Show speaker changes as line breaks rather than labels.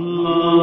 اللہ